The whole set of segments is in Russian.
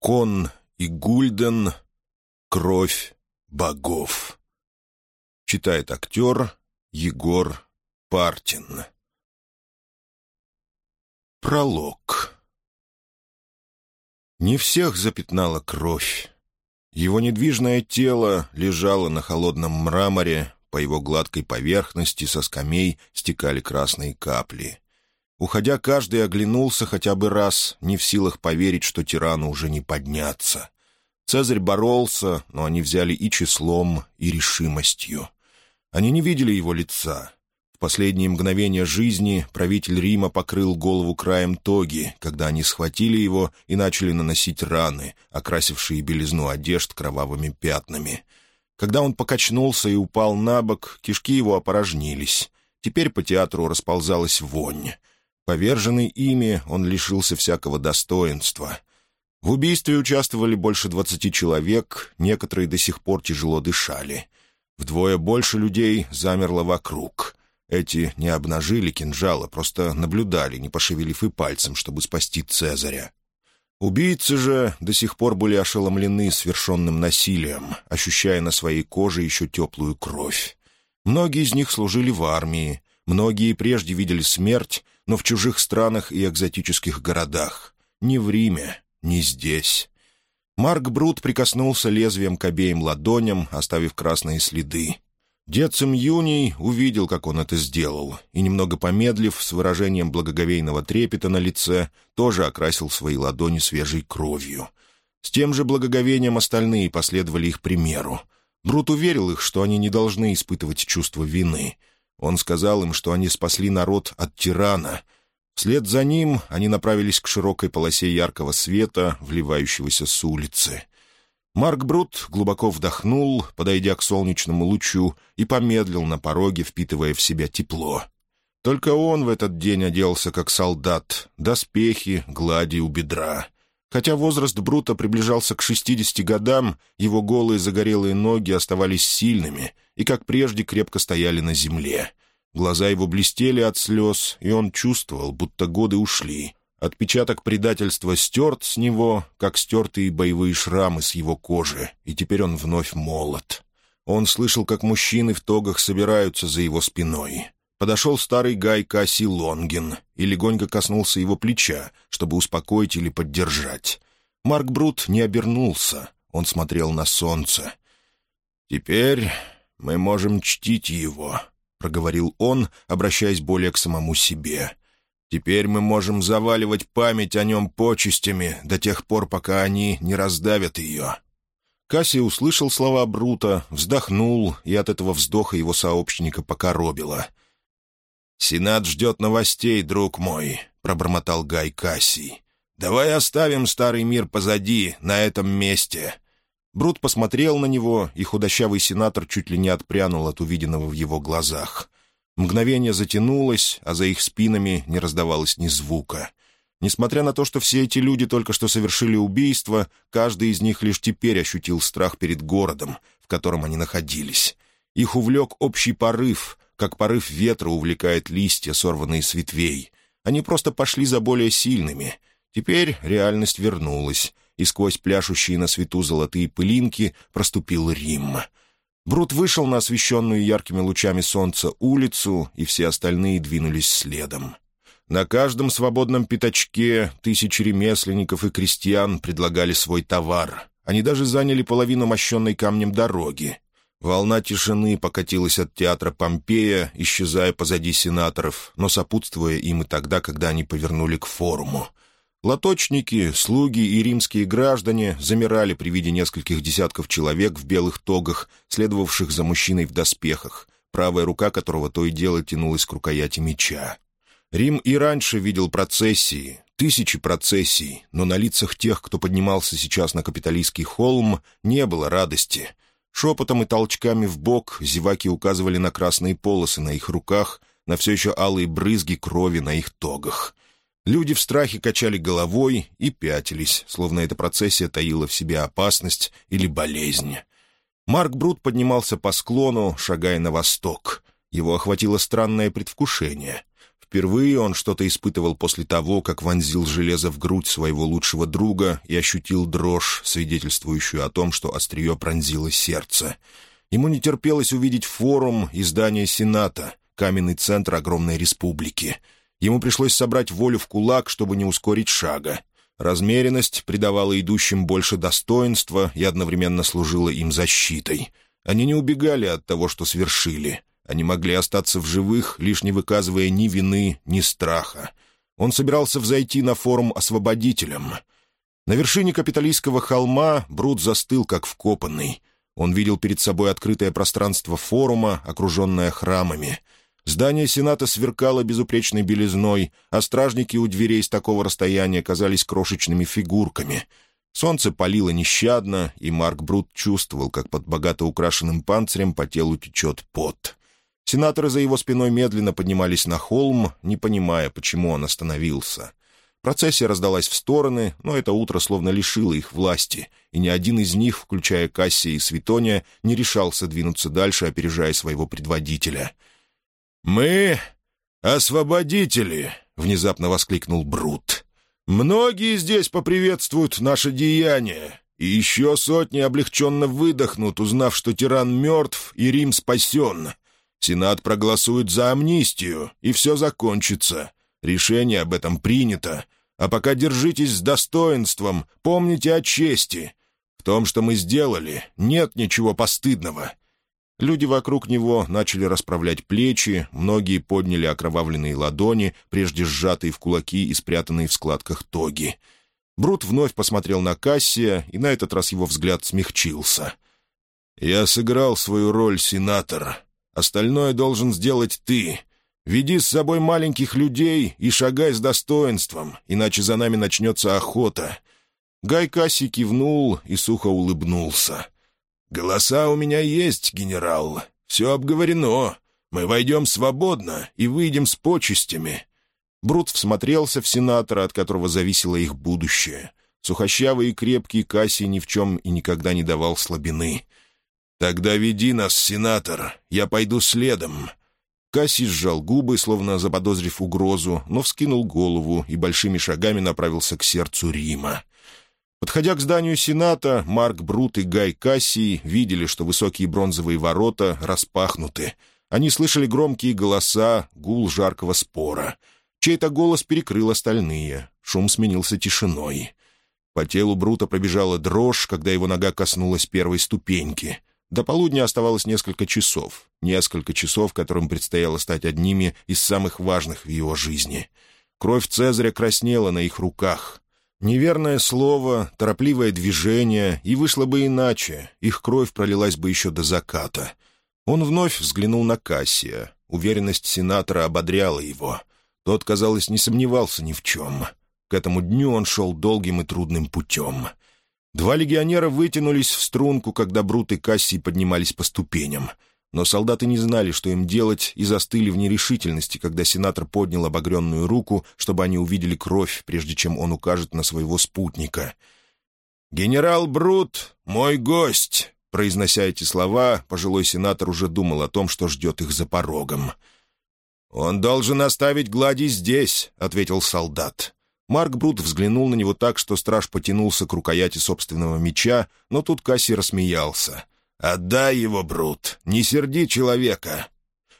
Кон и Гульден. Кровь богов. Читает актер Егор Партин. Пролог. Не всех запятнала кровь. Его недвижное тело лежало на холодном мраморе, по его гладкой поверхности со скамей стекали красные капли. Уходя, каждый оглянулся хотя бы раз, не в силах поверить, что тирану уже не подняться. Цезарь боролся, но они взяли и числом, и решимостью. Они не видели его лица. В последние мгновения жизни правитель Рима покрыл голову краем тоги, когда они схватили его и начали наносить раны, окрасившие белизну одежд кровавыми пятнами. Когда он покачнулся и упал на бок, кишки его опорожнились. Теперь по театру расползалась вонь. Поверженный ими, он лишился всякого достоинства. В убийстве участвовали больше двадцати человек, некоторые до сих пор тяжело дышали. Вдвое больше людей замерло вокруг. Эти не обнажили кинжала, просто наблюдали, не пошевелив и пальцем, чтобы спасти Цезаря. Убийцы же до сих пор были ошеломлены свершенным насилием, ощущая на своей коже еще теплую кровь. Многие из них служили в армии, многие прежде видели смерть, но в чужих странах и экзотических городах. Ни в Риме, ни здесь. Марк Брут прикоснулся лезвием к обеим ладоням, оставив красные следы. Децим Юний увидел, как он это сделал, и, немного помедлив, с выражением благоговейного трепета на лице, тоже окрасил свои ладони свежей кровью. С тем же благоговением остальные последовали их примеру. Брут уверил их, что они не должны испытывать чувство вины — он сказал им, что они спасли народ от тирана. Вслед за ним они направились к широкой полосе яркого света, вливающегося с улицы. Марк Брут глубоко вдохнул, подойдя к солнечному лучу, и помедлил на пороге, впитывая в себя тепло. Только он в этот день оделся как солдат, доспехи, глади у бедра — Хотя возраст Брута приближался к 60 годам, его голые загорелые ноги оставались сильными и, как прежде, крепко стояли на земле. Глаза его блестели от слез, и он чувствовал, будто годы ушли. Отпечаток предательства стерт с него, как стертые боевые шрамы с его кожи, и теперь он вновь молод. Он слышал, как мужчины в тогах собираются за его спиной. Подошел старый Гай Касси Лонгин и легонько коснулся его плеча, чтобы успокоить или поддержать. Марк Брут не обернулся, он смотрел на солнце. «Теперь мы можем чтить его», — проговорил он, обращаясь более к самому себе. «Теперь мы можем заваливать память о нем почестями до тех пор, пока они не раздавят ее». Касси услышал слова Брута, вздохнул, и от этого вздоха его сообщника покоробило — «Сенат ждет новостей, друг мой», — пробормотал Гай Кассий. «Давай оставим старый мир позади, на этом месте». Брут посмотрел на него, и худощавый сенатор чуть ли не отпрянул от увиденного в его глазах. Мгновение затянулось, а за их спинами не раздавалось ни звука. Несмотря на то, что все эти люди только что совершили убийство, каждый из них лишь теперь ощутил страх перед городом, в котором они находились. Их увлек общий порыв, как порыв ветра увлекает листья, сорванные с ветвей. Они просто пошли за более сильными. Теперь реальность вернулась, и сквозь пляшущие на свету золотые пылинки проступил Рим. Брут вышел на освещенную яркими лучами солнца улицу, и все остальные двинулись следом. На каждом свободном пятачке тысячи ремесленников и крестьян предлагали свой товар. Они даже заняли половину мощенной камнем дороги, Волна тишины покатилась от театра Помпея, исчезая позади сенаторов, но сопутствуя им и тогда, когда они повернули к форуму. Лоточники, слуги и римские граждане замирали при виде нескольких десятков человек в белых тогах, следовавших за мужчиной в доспехах, правая рука которого то и дело тянулась к рукояти меча. Рим и раньше видел процессии, тысячи процессий, но на лицах тех, кто поднимался сейчас на капиталистский холм, не было радости — Шепотом и толчками в бок зеваки указывали на красные полосы на их руках, на все еще алые брызги крови на их тогах. Люди в страхе качали головой и пятились, словно эта процессия таила в себе опасность или болезнь. Марк Брут поднимался по склону, шагая на восток. Его охватило странное предвкушение. Впервые он что-то испытывал после того, как вонзил железо в грудь своего лучшего друга и ощутил дрожь, свидетельствующую о том, что острие пронзило сердце. Ему не терпелось увидеть форум и здание Сената, каменный центр огромной республики. Ему пришлось собрать волю в кулак, чтобы не ускорить шага. Размеренность придавала идущим больше достоинства и одновременно служила им защитой. Они не убегали от того, что свершили. Они могли остаться в живых, лишь не выказывая ни вины, ни страха. Он собирался взойти на форум освободителем. На вершине капиталистского холма Брут застыл, как вкопанный. Он видел перед собой открытое пространство форума, окруженное храмами. Здание Сената сверкало безупречной белизной, а стражники у дверей с такого расстояния казались крошечными фигурками. Солнце палило нещадно, и Марк Брут чувствовал, как под богато украшенным панцирем по телу течет пот. Сенаторы за его спиной медленно поднимались на холм, не понимая, почему он остановился. Процессия раздалась в стороны, но это утро словно лишило их власти, и ни один из них, включая Кассия и Светония, не решался двинуться дальше, опережая своего предводителя. «Мы — освободители!» — внезапно воскликнул Брут. «Многие здесь поприветствуют наше деяние, и еще сотни облегченно выдохнут, узнав, что тиран мертв и Рим спасен. Сенат проголосует за амнистию, и все закончится. Решение об этом принято. А пока держитесь с достоинством, помните о чести. В том, что мы сделали, нет ничего постыдного». Люди вокруг него начали расправлять плечи, многие подняли окровавленные ладони, прежде сжатые в кулаки и спрятанные в складках тоги. Брут вновь посмотрел на Кассия, и на этот раз его взгляд смягчился. «Я сыграл свою роль, сенатор. Остальное должен сделать ты. Веди с собой маленьких людей и шагай с достоинством, иначе за нами начнется охота». Гай Касси кивнул и сухо улыбнулся. «Голоса у меня есть, генерал. Все обговорено. Мы войдем свободно и выйдем с почестями». Брут всмотрелся в сенатора, от которого зависело их будущее. Сухощавый и крепкий Кассий ни в чем и никогда не давал слабины. «Тогда веди нас, сенатор, я пойду следом». Кассий сжал губы, словно заподозрив угрозу, но вскинул голову и большими шагами направился к сердцу Рима. Подходя к зданию Сената, Марк Брут и Гай Кассий видели, что высокие бронзовые ворота распахнуты. Они слышали громкие голоса, гул жаркого спора. Чей-то голос перекрыл остальные. Шум сменился тишиной. По телу Брута пробежала дрожь, когда его нога коснулась первой ступеньки — до полудня оставалось несколько часов. Несколько часов, которым предстояло стать одними из самых важных в его жизни. Кровь Цезаря краснела на их руках. Неверное слово, торопливое движение, и вышло бы иначе. Их кровь пролилась бы еще до заката. Он вновь взглянул на Кассия. Уверенность сенатора ободряла его. Тот, казалось, не сомневался ни в чем. К этому дню он шел долгим и трудным путем — Два легионера вытянулись в струнку, когда Брут и Кассий поднимались по ступеням. Но солдаты не знали, что им делать, и застыли в нерешительности, когда сенатор поднял обогренную руку, чтобы они увидели кровь, прежде чем он укажет на своего спутника. «Генерал Брут, мой гость!» Произнося эти слова, пожилой сенатор уже думал о том, что ждет их за порогом. «Он должен оставить глади здесь», — ответил солдат. Марк Брут взглянул на него так, что страж потянулся к рукояти собственного меча, но тут Касси рассмеялся. «Отдай его, Брут! Не серди человека!»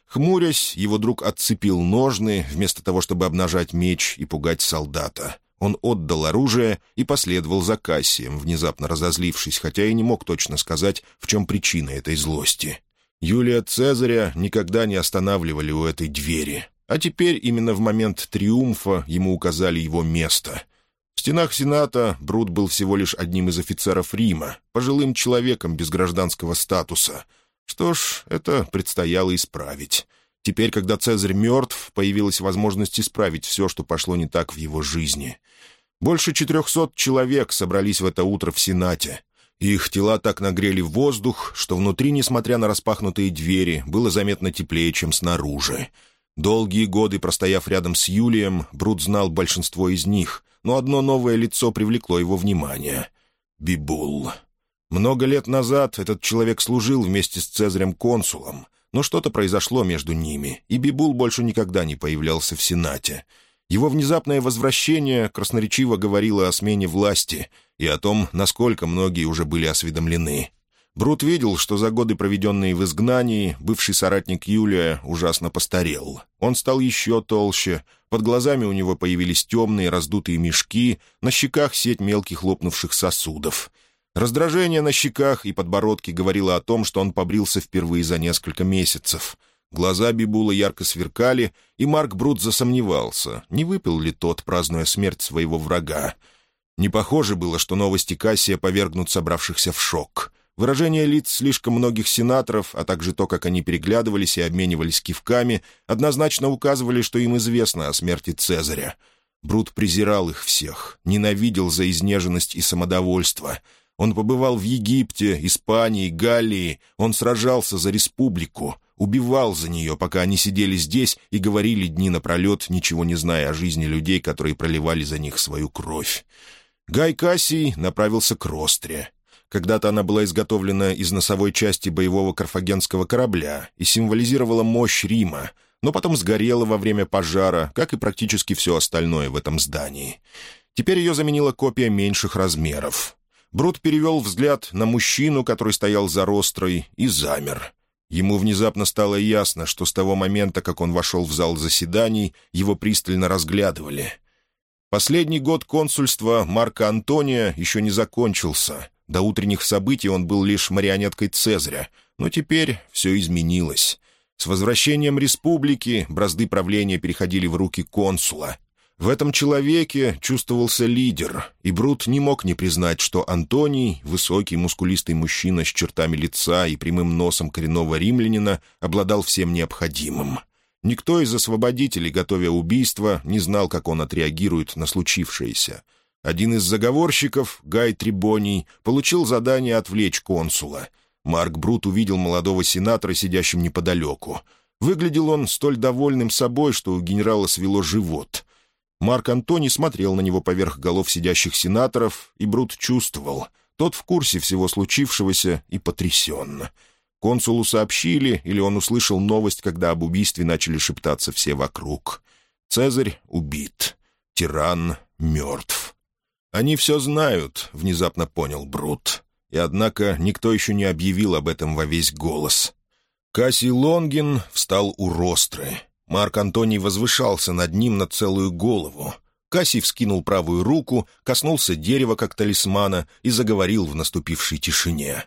Хмурясь, его друг отцепил ножны, вместо того, чтобы обнажать меч и пугать солдата. Он отдал оружие и последовал за Кассием, внезапно разозлившись, хотя и не мог точно сказать, в чем причина этой злости. Юлия Цезаря никогда не останавливали у этой двери. А теперь именно в момент триумфа ему указали его место. В стенах Сената Брут был всего лишь одним из офицеров Рима, пожилым человеком без гражданского статуса. Что ж, это предстояло исправить. Теперь, когда Цезарь мертв, появилась возможность исправить все, что пошло не так в его жизни. Больше четырехсот человек собрались в это утро в Сенате. Их тела так нагрели воздух, что внутри, несмотря на распахнутые двери, было заметно теплее, чем снаружи. Долгие годы простояв рядом с Юлием, Брут знал большинство из них, но одно новое лицо привлекло его внимание — Бибул. Много лет назад этот человек служил вместе с Цезарем консулом, но что-то произошло между ними, и Бибул больше никогда не появлялся в Сенате. Его внезапное возвращение красноречиво говорило о смене власти и о том, насколько многие уже были осведомлены. Брут видел, что за годы, проведенные в изгнании, бывший соратник Юлия ужасно постарел. Он стал еще толще, под глазами у него появились темные раздутые мешки, на щеках сеть мелких лопнувших сосудов. Раздражение на щеках и подбородке говорило о том, что он побрился впервые за несколько месяцев. Глаза Бибула ярко сверкали, и Марк Брут засомневался, не выпил ли тот, празднуя смерть своего врага. Не похоже было, что новости Кассия повергнут собравшихся в шок — Выражение лиц слишком многих сенаторов, а также то, как они переглядывались и обменивались кивками, однозначно указывали, что им известно о смерти Цезаря. Брут презирал их всех, ненавидел за изнеженность и самодовольство. Он побывал в Египте, Испании, Галлии, он сражался за республику, убивал за нее, пока они сидели здесь и говорили дни напролет, ничего не зная о жизни людей, которые проливали за них свою кровь. Гай Кассий направился к Ростре. Когда-то она была изготовлена из носовой части боевого карфагенского корабля и символизировала мощь Рима, но потом сгорела во время пожара, как и практически все остальное в этом здании. Теперь ее заменила копия меньших размеров. Брут перевел взгляд на мужчину, который стоял за рострой, и замер. Ему внезапно стало ясно, что с того момента, как он вошел в зал заседаний, его пристально разглядывали. Последний год консульства Марка Антония еще не закончился — до утренних событий он был лишь марионеткой Цезаря, но теперь все изменилось. С возвращением республики бразды правления переходили в руки консула. В этом человеке чувствовался лидер, и Брут не мог не признать, что Антоний, высокий мускулистый мужчина с чертами лица и прямым носом коренного римлянина, обладал всем необходимым. Никто из освободителей, готовя убийство, не знал, как он отреагирует на случившееся — один из заговорщиков, Гай Трибоний, получил задание отвлечь консула. Марк Брут увидел молодого сенатора, сидящим неподалеку. Выглядел он столь довольным собой, что у генерала свело живот. Марк Антоний смотрел на него поверх голов сидящих сенаторов, и Брут чувствовал. Тот в курсе всего случившегося и потрясен. Консулу сообщили, или он услышал новость, когда об убийстве начали шептаться все вокруг. Цезарь убит. Тиран мертв. «Они все знают», — внезапно понял Брут. И однако никто еще не объявил об этом во весь голос. Кассий Лонгин встал у ростры. Марк Антоний возвышался над ним на целую голову. Кассий вскинул правую руку, коснулся дерева как талисмана и заговорил в наступившей тишине.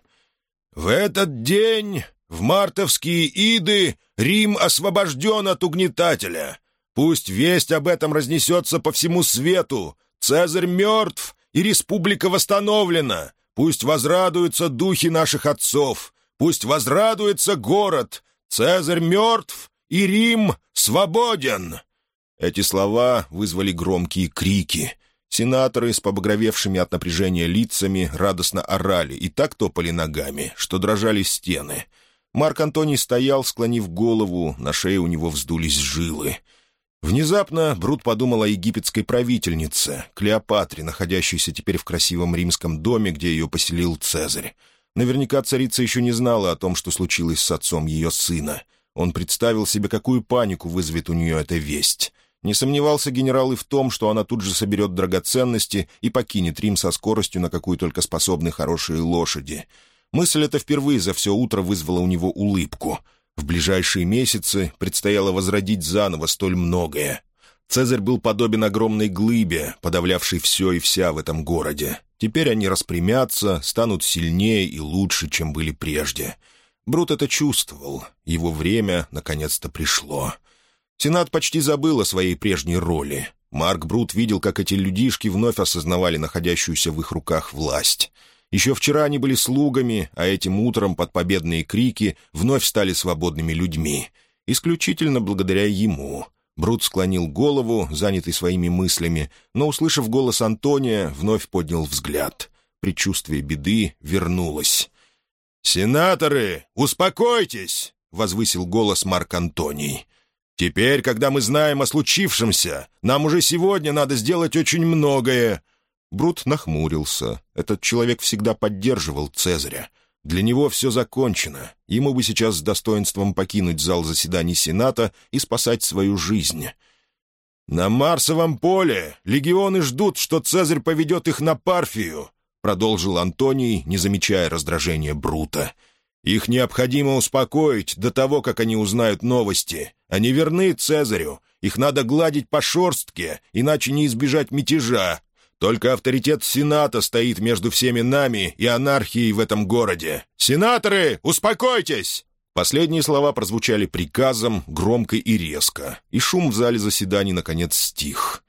«В этот день, в мартовские иды, Рим освобожден от угнетателя. Пусть весть об этом разнесется по всему свету, Цезарь мертв, и республика восстановлена. Пусть возрадуются духи наших отцов, пусть возрадуется город. Цезарь мертв, и Рим свободен!» Эти слова вызвали громкие крики. Сенаторы с побагровевшими от напряжения лицами радостно орали и так топали ногами, что дрожали стены. Марк Антоний стоял, склонив голову, на шее у него вздулись жилы. Внезапно Брут подумал о египетской правительнице, Клеопатре, находящейся теперь в красивом римском доме, где ее поселил Цезарь. Наверняка царица еще не знала о том, что случилось с отцом ее сына. Он представил себе, какую панику вызовет у нее эта весть. Не сомневался генерал и в том, что она тут же соберет драгоценности и покинет Рим со скоростью, на какую только способны хорошие лошади. Мысль эта впервые за все утро вызвала у него улыбку — в ближайшие месяцы предстояло возродить заново столь многое. Цезарь был подобен огромной глыбе, подавлявшей все и вся в этом городе. Теперь они распрямятся, станут сильнее и лучше, чем были прежде. Брут это чувствовал. Его время наконец-то пришло. Сенат почти забыл о своей прежней роли. Марк Брут видел, как эти людишки вновь осознавали находящуюся в их руках власть. Еще вчера они были слугами, а этим утром под победные крики вновь стали свободными людьми. Исключительно благодаря ему. Брут склонил голову, занятый своими мыслями, но, услышав голос Антония, вновь поднял взгляд. Предчувствие беды вернулось. «Сенаторы, успокойтесь!» — возвысил голос Марк Антоний. «Теперь, когда мы знаем о случившемся, нам уже сегодня надо сделать очень многое. Брут нахмурился. Этот человек всегда поддерживал Цезаря. Для него все закончено. Ему бы сейчас с достоинством покинуть зал заседаний Сената и спасать свою жизнь. «На Марсовом поле легионы ждут, что Цезарь поведет их на Парфию», продолжил Антоний, не замечая раздражения Брута. «Их необходимо успокоить до того, как они узнают новости. Они верны Цезарю. Их надо гладить по шорстке, иначе не избежать мятежа. Только авторитет Сената стоит между всеми нами и анархией в этом городе. Сенаторы, успокойтесь!» Последние слова прозвучали приказом, громко и резко, и шум в зале заседаний наконец стих.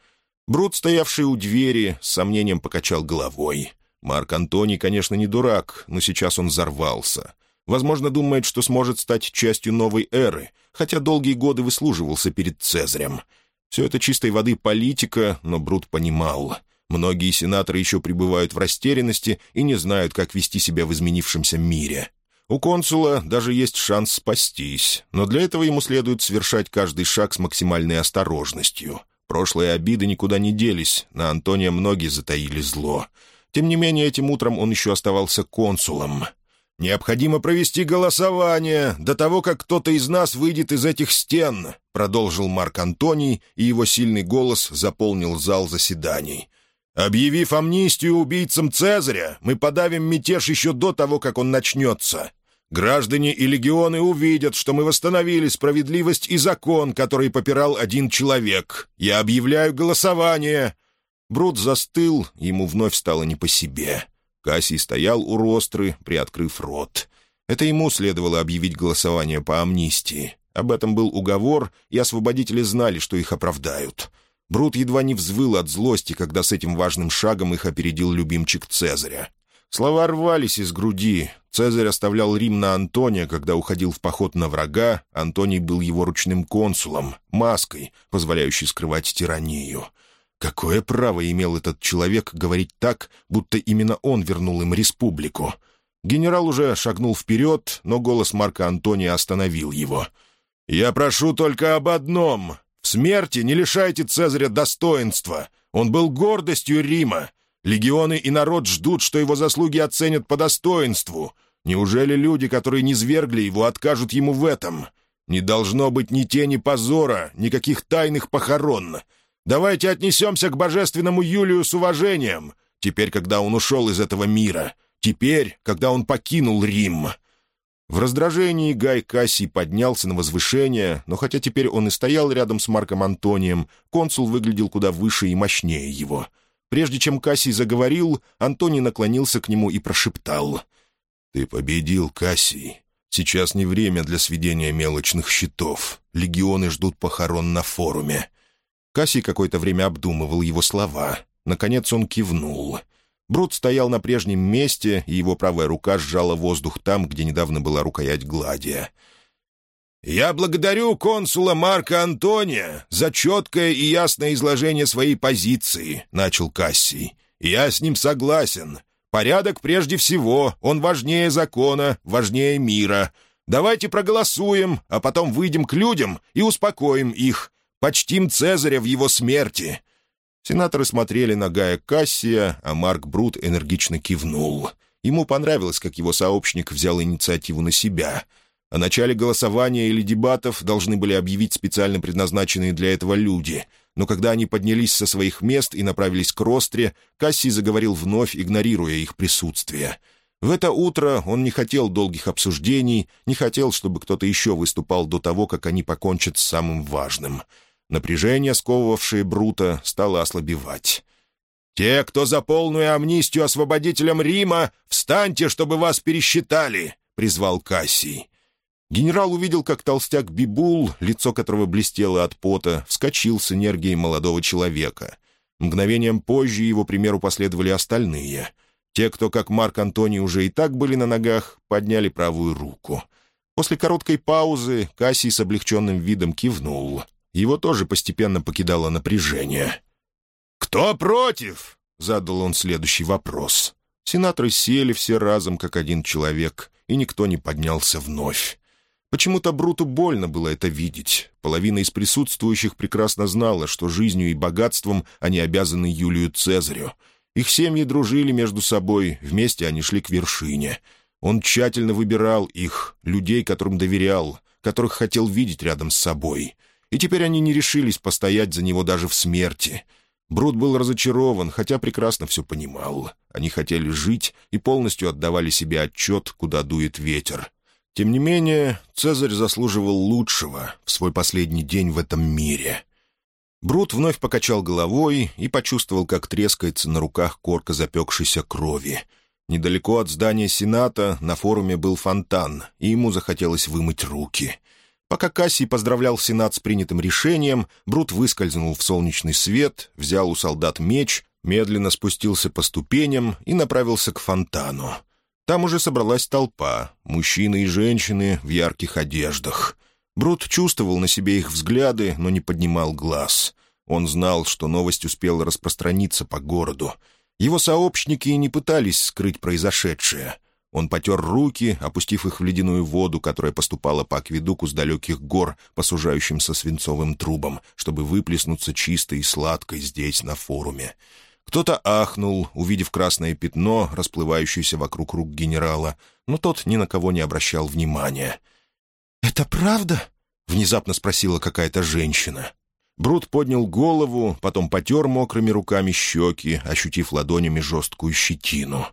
Брут, стоявший у двери, с сомнением покачал головой. Марк Антоний, конечно, не дурак, но сейчас он взорвался. Возможно, думает, что сможет стать частью новой эры, хотя долгие годы выслуживался перед Цезарем. Все это чистой воды политика, но Брут понимал — Многие сенаторы еще пребывают в растерянности и не знают, как вести себя в изменившемся мире. У консула даже есть шанс спастись, но для этого ему следует совершать каждый шаг с максимальной осторожностью. Прошлые обиды никуда не делись, на Антония многие затаили зло. Тем не менее, этим утром он еще оставался консулом. «Необходимо провести голосование до того, как кто-то из нас выйдет из этих стен», продолжил Марк Антоний, и его сильный голос заполнил зал заседаний. Объявив амнистию убийцам Цезаря, мы подавим мятеж еще до того, как он начнется. Граждане и легионы увидят, что мы восстановили справедливость и закон, который попирал один человек. Я объявляю голосование». Брут застыл, ему вновь стало не по себе. Кассий стоял у ростры, приоткрыв рот. Это ему следовало объявить голосование по амнистии. Об этом был уговор, и освободители знали, что их оправдают. Брут едва не взвыл от злости, когда с этим важным шагом их опередил любимчик Цезаря. Слова рвались из груди. Цезарь оставлял Рим на Антония, когда уходил в поход на врага. Антоний был его ручным консулом, маской, позволяющей скрывать тиранию. Какое право имел этот человек говорить так, будто именно он вернул им республику? Генерал уже шагнул вперед, но голос Марка Антония остановил его. «Я прошу только об одном. Смерти не лишайте Цезаря достоинства. Он был гордостью Рима. Легионы и народ ждут, что его заслуги оценят по достоинству. Неужели люди, которые не свергли его, откажут ему в этом? Не должно быть ни тени позора, никаких тайных похорон. Давайте отнесемся к божественному Юлию с уважением, теперь, когда он ушел из этого мира, теперь, когда он покинул Рим». В раздражении Гай Кассий поднялся на возвышение, но хотя теперь он и стоял рядом с Марком Антонием, консул выглядел куда выше и мощнее его. Прежде чем Кассий заговорил, Антоний наклонился к нему и прошептал. «Ты победил, Кассий. Сейчас не время для сведения мелочных счетов. Легионы ждут похорон на форуме». Кассий какое-то время обдумывал его слова. Наконец он кивнул — Брут стоял на прежнем месте, и его правая рука сжала воздух там, где недавно была рукоять гладия. «Я благодарю консула Марка Антония за четкое и ясное изложение своей позиции», — начал Кассий. «Я с ним согласен. Порядок прежде всего, он важнее закона, важнее мира. Давайте проголосуем, а потом выйдем к людям и успокоим их. Почтим Цезаря в его смерти. Сенаторы смотрели на Гая Кассия, а Марк Брут энергично кивнул. Ему понравилось, как его сообщник взял инициативу на себя. О начале голосования или дебатов должны были объявить специально предназначенные для этого люди. Но когда они поднялись со своих мест и направились к Ростре, Кассий заговорил вновь, игнорируя их присутствие. В это утро он не хотел долгих обсуждений, не хотел, чтобы кто-то еще выступал до того, как они покончат с самым важным — Напряжение, сковывавшее Брута, стало ослабевать. «Те, кто за полную амнистию освободителям Рима, встаньте, чтобы вас пересчитали!» — призвал Кассий. Генерал увидел, как толстяк Бибул, лицо которого блестело от пота, вскочил с энергией молодого человека. Мгновением позже его примеру последовали остальные. Те, кто, как Марк Антоний, уже и так были на ногах, подняли правую руку. После короткой паузы Кассий с облегченным видом кивнул. Его тоже постепенно покидало напряжение. «Кто против?» — задал он следующий вопрос. Сенаторы сели все разом, как один человек, и никто не поднялся вновь. Почему-то Бруту больно было это видеть. Половина из присутствующих прекрасно знала, что жизнью и богатством они обязаны Юлию Цезарю. Их семьи дружили между собой, вместе они шли к вершине. Он тщательно выбирал их, людей, которым доверял, которых хотел видеть рядом с собой. И теперь они не решились постоять за него даже в смерти. Брут был разочарован, хотя прекрасно все понимал. Они хотели жить и полностью отдавали себе отчет, куда дует ветер. Тем не менее, Цезарь заслуживал лучшего в свой последний день в этом мире. Брут вновь покачал головой и почувствовал, как трескается на руках корка запекшейся крови. Недалеко от здания Сената на форуме был фонтан, и ему захотелось вымыть руки. Пока Кассий поздравлял Сенат с принятым решением, Брут выскользнул в солнечный свет, взял у солдат меч, медленно спустился по ступеням и направился к фонтану. Там уже собралась толпа, мужчины и женщины в ярких одеждах. Брут чувствовал на себе их взгляды, но не поднимал глаз. Он знал, что новость успела распространиться по городу. Его сообщники не пытались скрыть произошедшее. Он потер руки, опустив их в ледяную воду, которая поступала по акведуку с далеких гор, посужающимся свинцовым трубам, чтобы выплеснуться чистой и сладкой здесь, на форуме. Кто-то ахнул, увидев красное пятно, расплывающееся вокруг рук генерала, но тот ни на кого не обращал внимания. «Это правда?» — внезапно спросила какая-то женщина. Брут поднял голову, потом потер мокрыми руками щеки, ощутив ладонями жесткую щетину.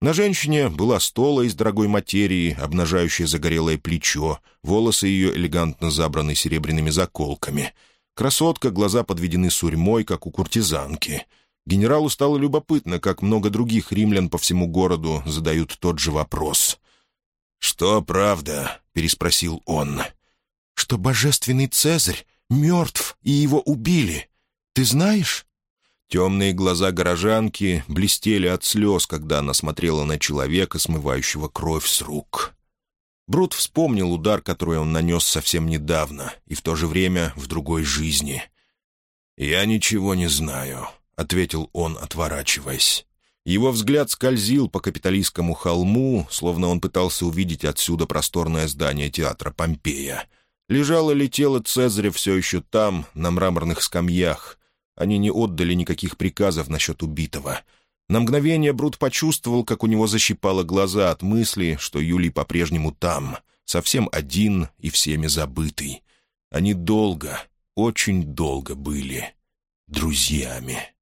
На женщине была стола из дорогой материи, обнажающая загорелое плечо, волосы ее элегантно забраны серебряными заколками. Красотка, глаза подведены сурьмой, как у куртизанки — Генералу стало любопытно, как много других римлян по всему городу задают тот же вопрос. «Что правда?» — переспросил он. «Что божественный Цезарь мертв, и его убили. Ты знаешь?» Темные глаза горожанки блестели от слез, когда она смотрела на человека, смывающего кровь с рук. Брут вспомнил удар, который он нанес совсем недавно, и в то же время в другой жизни. «Я ничего не знаю», — ответил он, отворачиваясь. Его взгляд скользил по капиталистскому холму, словно он пытался увидеть отсюда просторное здание театра Помпея. Лежало ли тело Цезаря все еще там, на мраморных скамьях? Они не отдали никаких приказов насчет убитого. На мгновение Брут почувствовал, как у него защипало глаза от мысли, что Юлий по-прежнему там, совсем один и всеми забытый. Они долго, очень долго были друзьями.